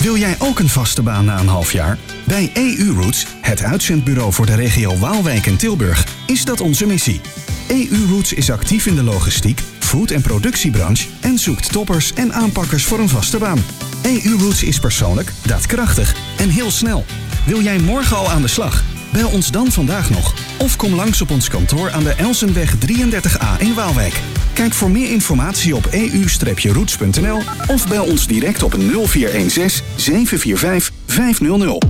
Wil jij ook een vaste baan na een half jaar? Bij EU Roots, het uitzendbureau voor de regio Waalwijk en Tilburg, is dat onze missie. EU Roots is actief in de logistiek, food- en productiebranche en zoekt toppers en aanpakkers voor een vaste baan. EU Roots is persoonlijk, daadkrachtig en heel snel. Wil jij morgen al aan de slag? Bel ons dan vandaag nog. Of kom langs op ons kantoor aan de Elsenweg 33A in Waalwijk. Kijk voor meer informatie op eu-roots.nl of bel ons direct op 0416 745 500.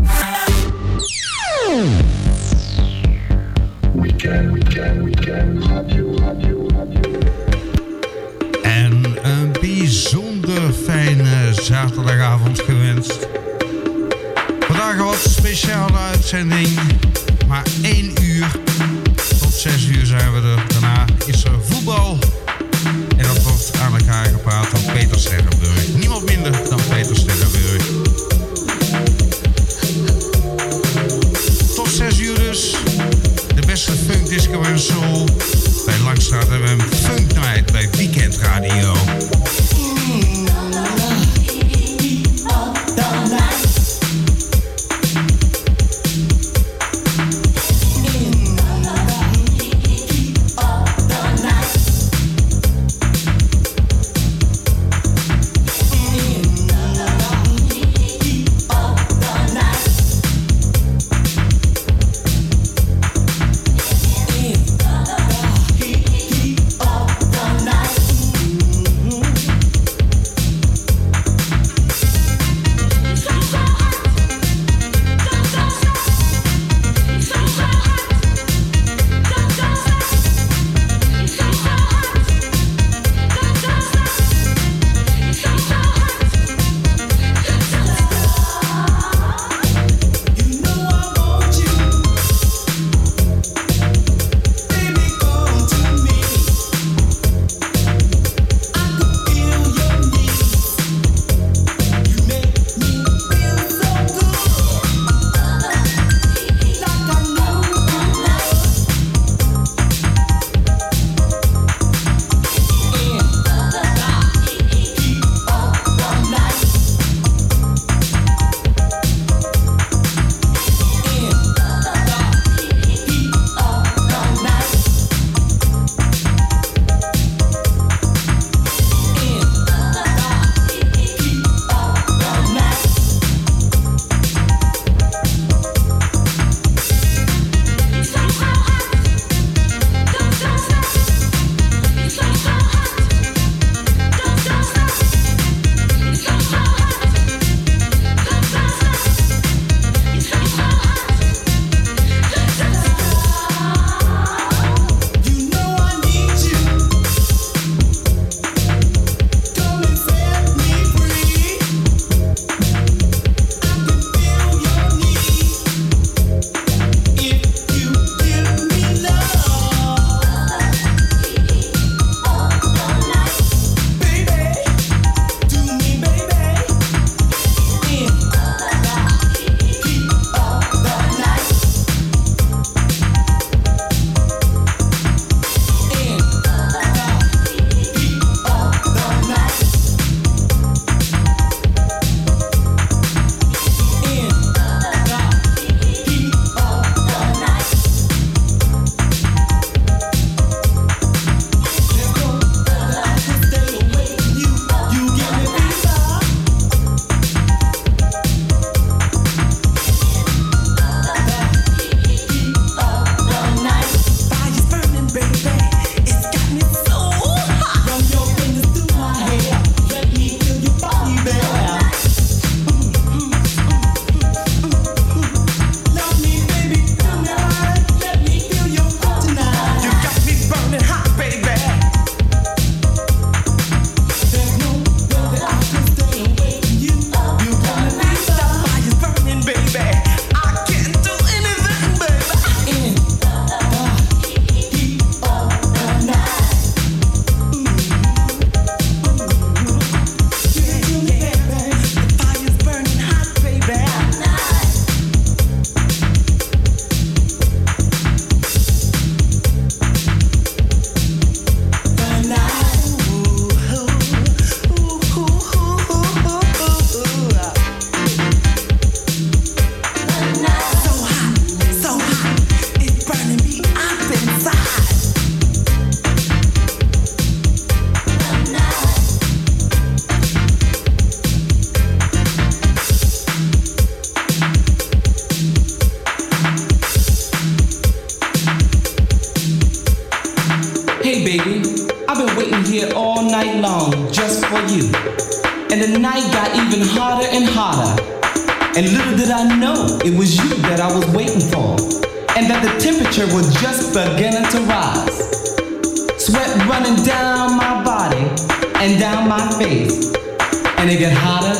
En een bijzonder fijne zaterdagavond gewenst. Vandaag een wat speciale uitzending. Maar één uur. Tot zes uur zijn we er. Daarna is er voetbal. En dat wordt aan elkaar gepraat door Peter Sterrenburg. Niemand minder dan Peter Sterrenburg. Tot zes uur dus. De beste funk, disco en soul. Bij Langstraat hebben we een Funk Night bij Weekend Radio. night long just for you. And the night got even hotter and hotter. And little did I know it was you that I was waiting for. And that the temperature was just beginning to rise. Sweat running down my body and down my face. And it got hotter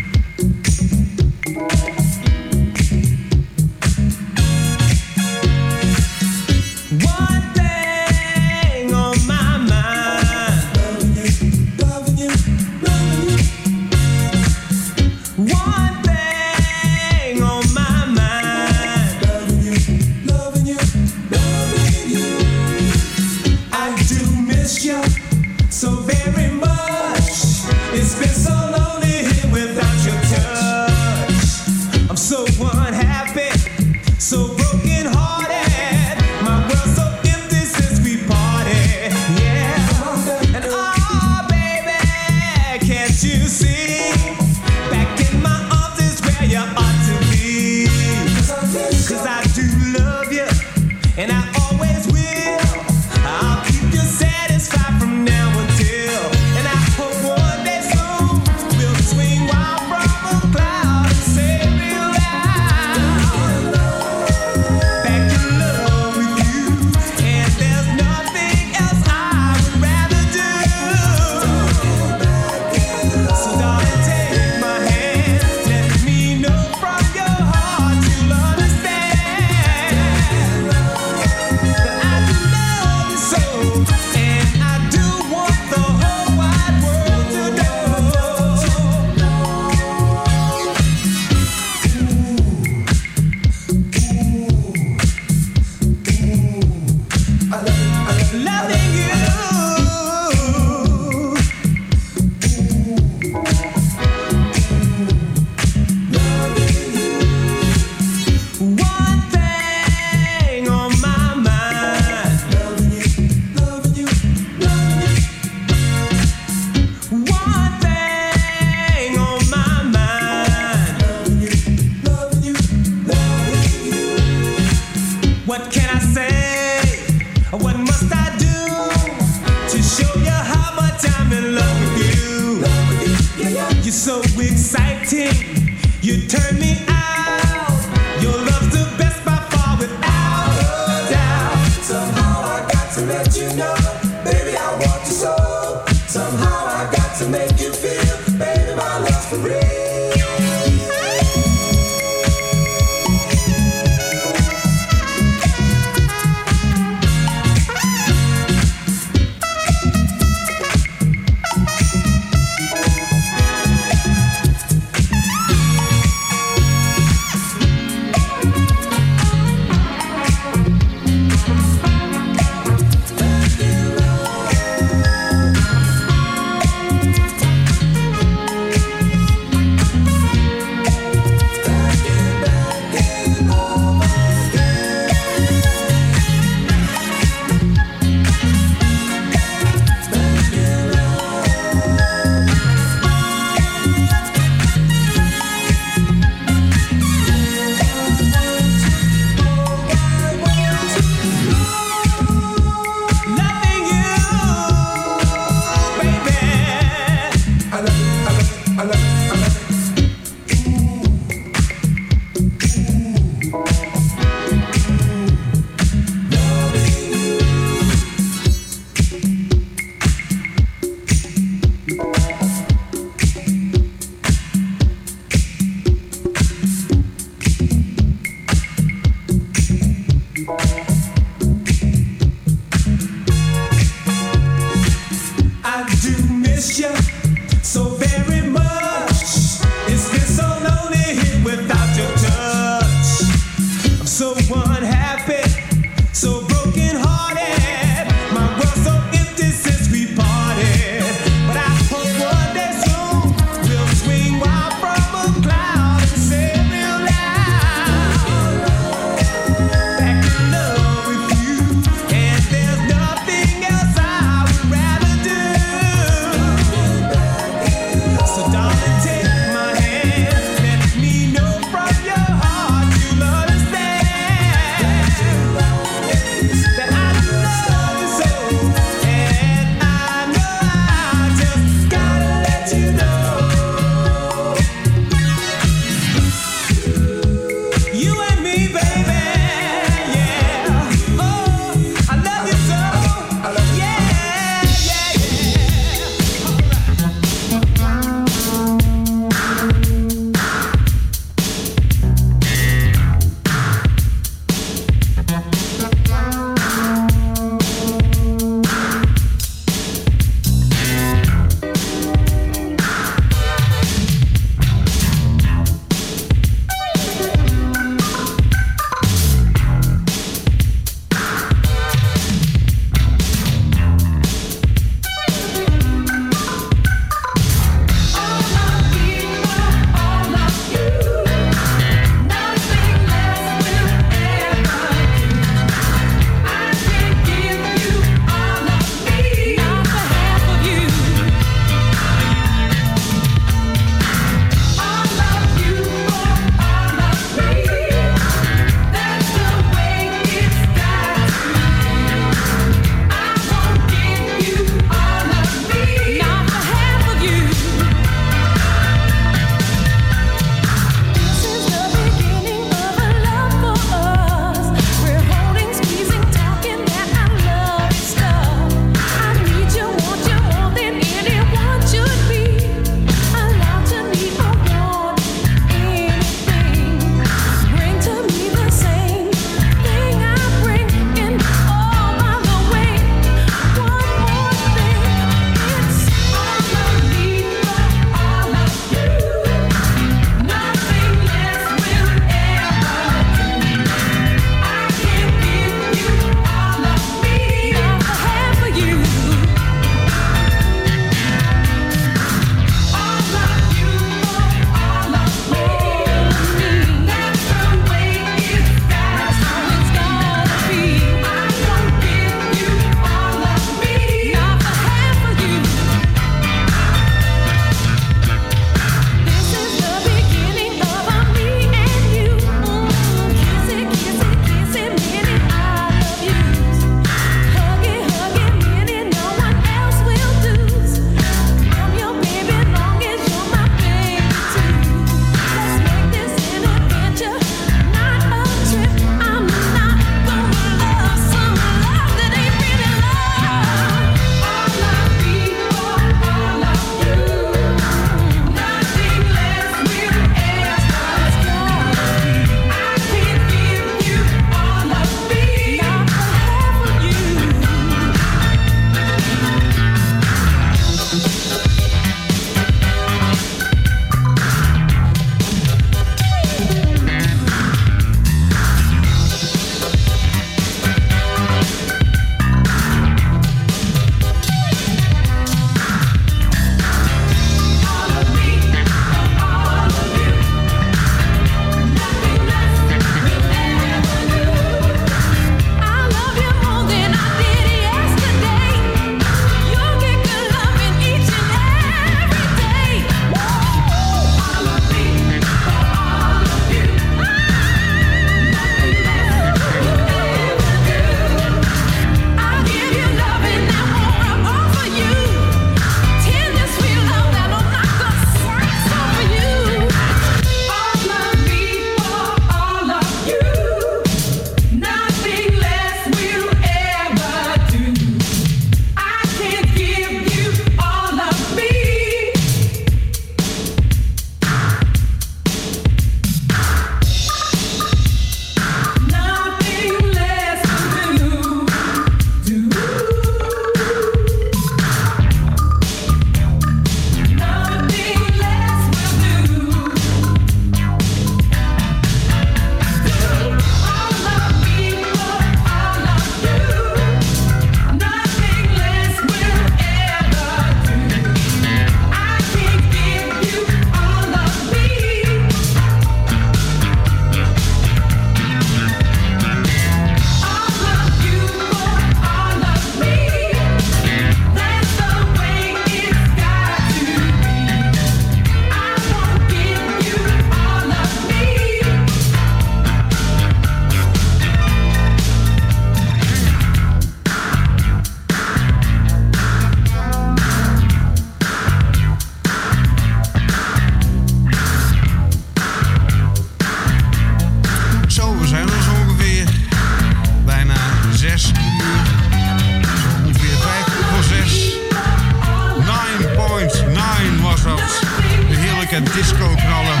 weekend disco knallen.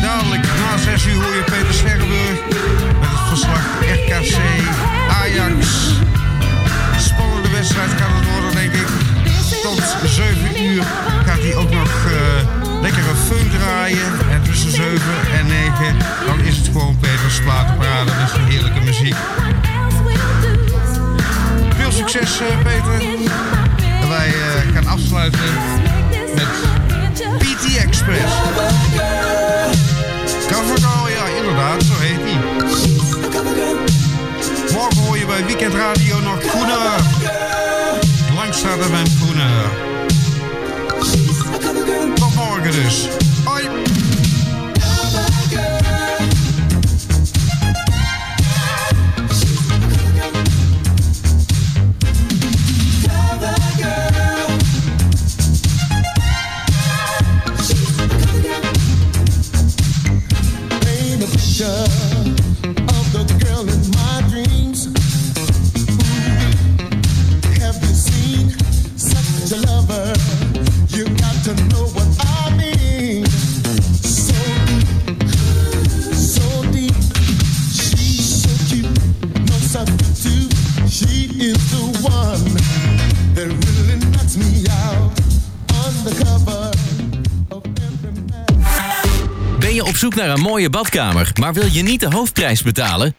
Dadelijk na 6 uur hoor je Peter Sterrenburg met het verslag RKC Ajax. Spannende wedstrijd gaat het worden, denk ik. Tot 7 uur gaat hij ook nog uh, lekkere funk draaien. En tussen 7 en 9 dan is het gewoon Peters Platenparade. Dat is heerlijke muziek. Veel succes, uh, Peter. En wij uh, gaan afsluiten met PT Express. Covergirl, ja inderdaad, zo heet hij. Morgen hoor je bij Weekend Radio nog Groene. Langstraat en Groene. Tot morgen dus. Naar een mooie badkamer, maar wil je niet de hoofdprijs betalen?